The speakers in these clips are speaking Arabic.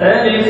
ألف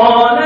on.